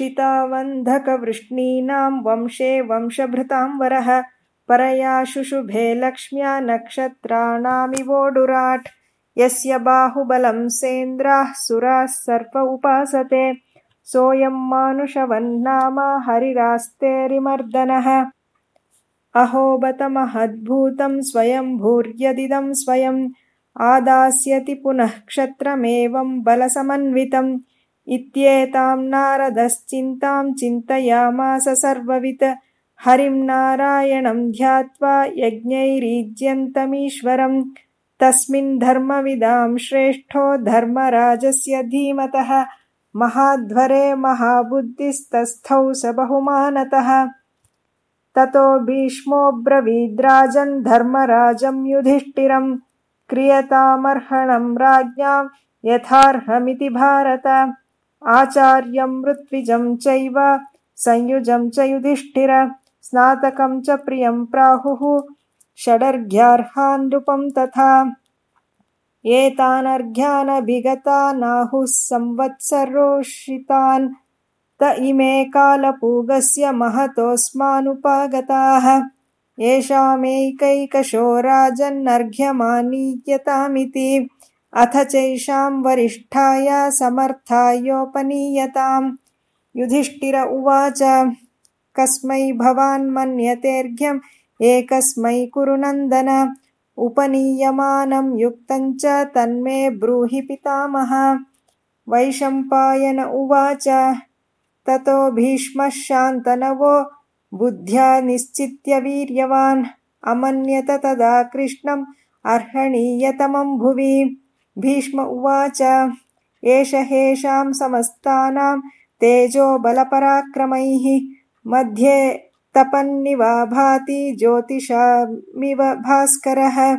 क्षितावन्धकवृष्णीनां वंशे वंशभृतां वरः। परया शुशुभे लक्ष्म्या नक्षत्राणामिवोडुराट्। यस्य बाहुबलं सेन्द्राः सुराः सर्प उपासते। सोऽयं मानुषवन्नाम हरिरास्तेरिमर्दनः। अहो बत महद्भूतं स्वयं भूर्यदिदं स्वयम्। आदास्यति पुनः क्षत्रमेवं बलसमन्वितम् इत्येतां नारदश्चिन्तां चिन्तयामास सर्ववित्। हरिं नारायणं ध्यात्वा यज्ञैरीज्यन्तमीश्वरम् तस्मिन् धर्मविदां श्रेष्ठो धर्मराजस्य धीमतः। महाध्वरे महाबुद्धिस्तस्थौ स बहुमानतः। ततो भीष्मोऽब्रवीद्राजन् धर्मराजं युधिष्ठिरम् क्रियतामर्हणं राज्ञां यथार्हमिति भारत आचार्यं ऋत्विजं चैव संयुजं च युधिष्ठिर स्नातकं च प्रियं प्राहुः षडर्घ्यार्हान् तथा। एतानर्घ्यानभिगतानाहुः संवत्सरोषितान् त इमे कालपूगस्य महतोऽस्मानुपागताः। येषामेकैकशो राजन्नर्घ्यमानीयतामिति अथ चैषां वरिष्ठाय समर्थायोपनीयताम्। युधिष्ठिर उवाच कस्मै भवान् मन्यतेऽर्घ्यम् एकस्मै कुरु नन्दन। उपनीयमानं युक्तं च तन्मे ब्रूहि पितामह। वैशम्पायन उवाच ततो भीष्मः शान्तनवो बुद्ध्या निश्चित्य वीर्यवान्। अमन्यत तदा कृष्णम् अर्हणीयतमं भुवि भीष्म उवाच। एष हेषां समस्तानां तेजोबलपराक्रमैः मध्ये तपन्निवा भाति ज्योतिषामिव भास्करः।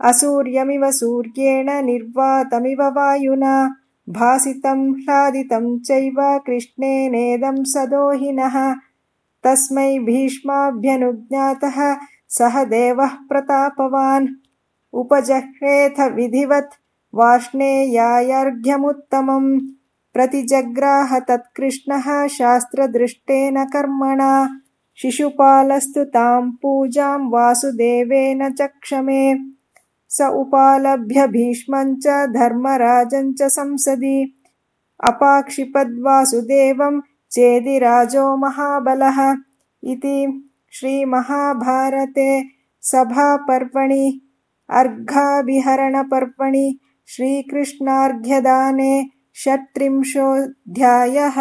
असूर्यमिव सूर्येण निर्वातमिव वायुना। भासितं ह्लादितं चैव कृष्णेनेदं सदोहिनः। तस्मै भीष्माभ्यनुज्ञातः सह देवः प्रतापवान्। उपजह्रेथ विधिवत् वार्ष्णेयायर्घ्यमुत्तमम् प्रतिजग्राह तत्कृष्णः शास्त्रदृष्टेन कर्मणा। शिशुपालस्तु तां पूजां वासुदेवेन चक्षमे स उपालभ्य भीष्मं च धर्मराजं च संसदि। अपाक्षिपद्वासुदेवं चेदिराजो महाबलः इति श्रीमहाभारते सभापर्वणि अर्घाभिहरणपर्वणि श्रीकृष्णार्घ्यदाने षट्त्रिंशोऽध्यायः